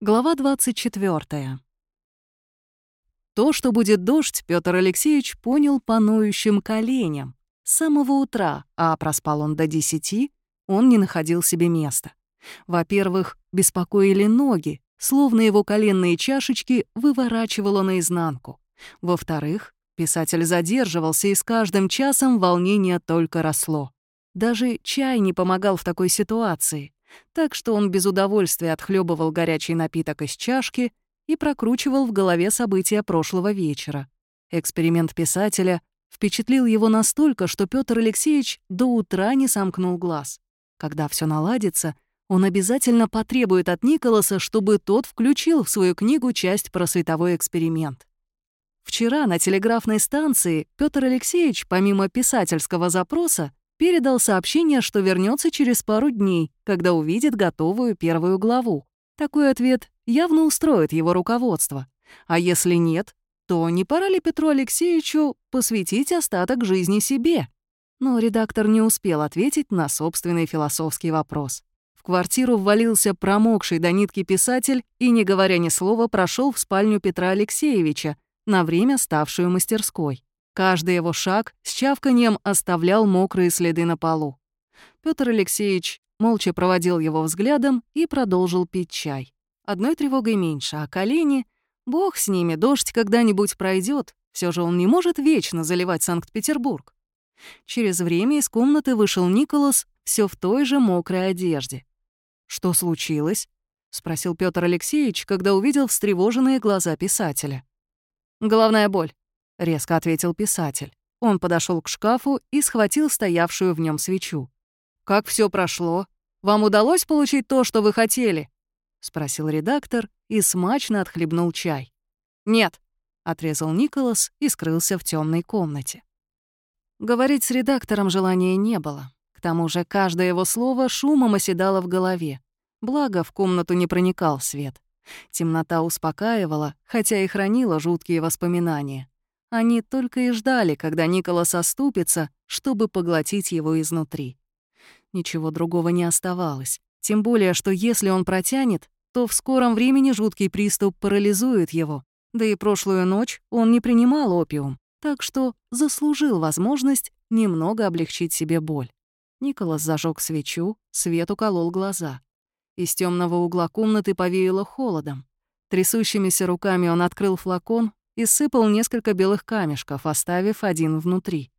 Глава 24. То, что будет дождь, Петр Алексеевич понял по ноющим коленям. С самого утра, а проспал он до десяти, он не находил себе места. Во-первых, беспокоили ноги, словно его коленные чашечки выворачивало наизнанку. Во-вторых, писатель задерживался, и с каждым часом волнение только росло. Даже чай не помогал в такой ситуации — так что он без удовольствия отхлебывал горячий напиток из чашки и прокручивал в голове события прошлого вечера. Эксперимент писателя впечатлил его настолько, что Петр Алексеевич до утра не сомкнул глаз. Когда все наладится, он обязательно потребует от Николаса, чтобы тот включил в свою книгу часть про световой эксперимент. Вчера на телеграфной станции Петр Алексеевич, помимо писательского запроса, передал сообщение, что вернется через пару дней, когда увидит готовую первую главу. Такой ответ явно устроит его руководство. А если нет, то не пора ли Петру Алексеевичу посвятить остаток жизни себе? Но редактор не успел ответить на собственный философский вопрос. В квартиру ввалился промокший до нитки писатель и, не говоря ни слова, прошел в спальню Петра Алексеевича, на время ставшую мастерской. Каждый его шаг с чавканьем оставлял мокрые следы на полу. Петр Алексеевич молча проводил его взглядом и продолжил пить чай. Одной тревогой меньше, а колени... Бог с ними, дождь когда-нибудь пройдет. Все же он не может вечно заливать Санкт-Петербург. Через время из комнаты вышел Николас все в той же мокрой одежде. «Что случилось?» — спросил Петр Алексеевич, когда увидел встревоженные глаза писателя. «Головная боль», — резко ответил писатель. Он подошел к шкафу и схватил стоявшую в нем свечу. «Как все прошло? Вам удалось получить то, что вы хотели?» — спросил редактор и смачно отхлебнул чай. «Нет», — отрезал Николас и скрылся в темной комнате. Говорить с редактором желания не было. К тому же каждое его слово шумом оседало в голове. Благо, в комнату не проникал свет. Темнота успокаивала, хотя и хранила жуткие воспоминания. Они только и ждали, когда Николас оступится, чтобы поглотить его изнутри. Ничего другого не оставалось. Тем более, что если он протянет, то в скором времени жуткий приступ парализует его. Да и прошлую ночь он не принимал опиум, так что заслужил возможность немного облегчить себе боль. Николас зажег свечу, свет уколол глаза. Из темного угла комнаты повеяло холодом. Трясущимися руками он открыл флакон и сыпал несколько белых камешков, оставив один внутри.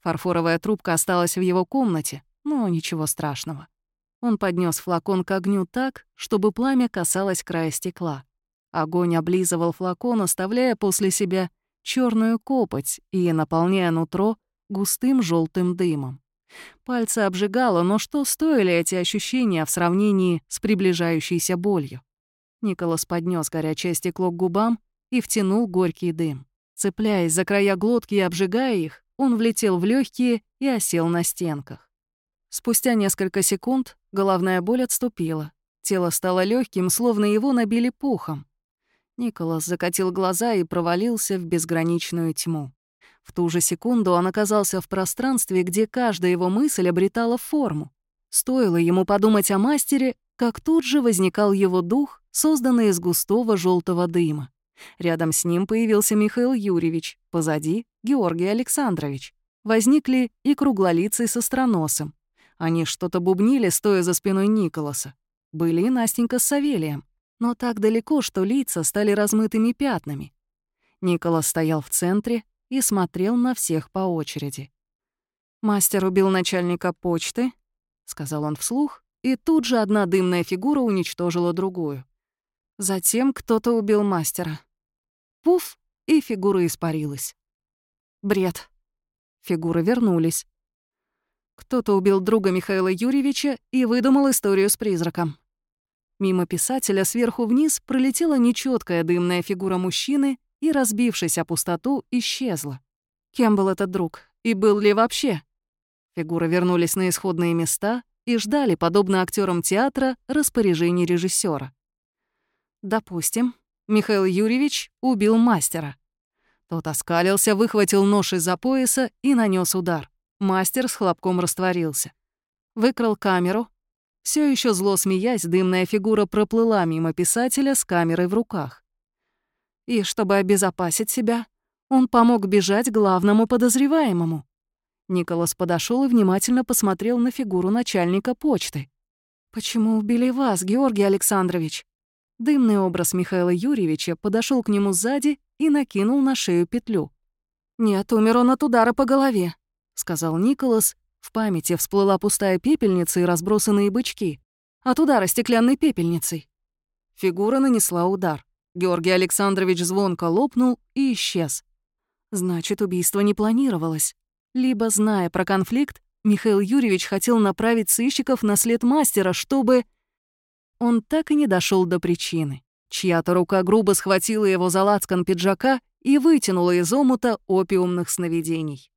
Фарфоровая трубка осталась в его комнате, но ничего страшного. Он поднес флакон к огню так, чтобы пламя касалось края стекла. Огонь облизывал флакон, оставляя после себя черную копоть и наполняя нутро густым желтым дымом. Пальцы обжигало, но что стоили эти ощущения в сравнении с приближающейся болью? Николас поднес горячее стекло к губам и втянул горький дым. Цепляясь за края глотки и обжигая их, он влетел в легкие и осел на стенках. Спустя несколько секунд головная боль отступила. Тело стало легким, словно его набили пухом. Николас закатил глаза и провалился в безграничную тьму. В ту же секунду он оказался в пространстве, где каждая его мысль обретала форму. Стоило ему подумать о мастере, как тут же возникал его дух, созданный из густого желтого дыма. Рядом с ним появился Михаил Юрьевич, позади — Георгий Александрович. Возникли и круглолицый со страносом. Они что-то бубнили, стоя за спиной Николаса. Были и Настенька с Савелием, но так далеко, что лица стали размытыми пятнами. Николас стоял в центре и смотрел на всех по очереди. «Мастер убил начальника почты», — сказал он вслух, и тут же одна дымная фигура уничтожила другую. Затем кто-то убил мастера. Пуф, и фигура испарилась. Бред. Фигуры вернулись. Кто-то убил друга Михаила Юрьевича и выдумал историю с призраком. Мимо писателя сверху вниз пролетела нечеткая дымная фигура мужчины и, разбившись о пустоту, исчезла. Кем был этот друг? И был ли вообще? Фигуры вернулись на исходные места и ждали, подобно актерам театра, распоряжений режиссера. Допустим, Михаил Юрьевич убил мастера. Тот оскалился, выхватил нож из-за пояса и нанес удар. Мастер с хлопком растворился. Выкрал камеру. Все еще зло смеясь, дымная фигура проплыла мимо писателя с камерой в руках. И чтобы обезопасить себя, он помог бежать главному подозреваемому. Николас подошел и внимательно посмотрел на фигуру начальника почты. «Почему убили вас, Георгий Александрович?» Дымный образ Михаила Юрьевича подошел к нему сзади и накинул на шею петлю. «Нет, умер он от удара по голове», — сказал Николас. В памяти всплыла пустая пепельница и разбросанные бычки. От удара стеклянной пепельницей. Фигура нанесла удар. Георгий Александрович звонко лопнул и исчез. Значит, убийство не планировалось. Либо, зная про конфликт, Михаил Юрьевич хотел направить сыщиков на след мастера, чтобы... Он так и не дошел до причины. Чья-то рука грубо схватила его за лацкан пиджака и вытянула из омута опиумных сновидений.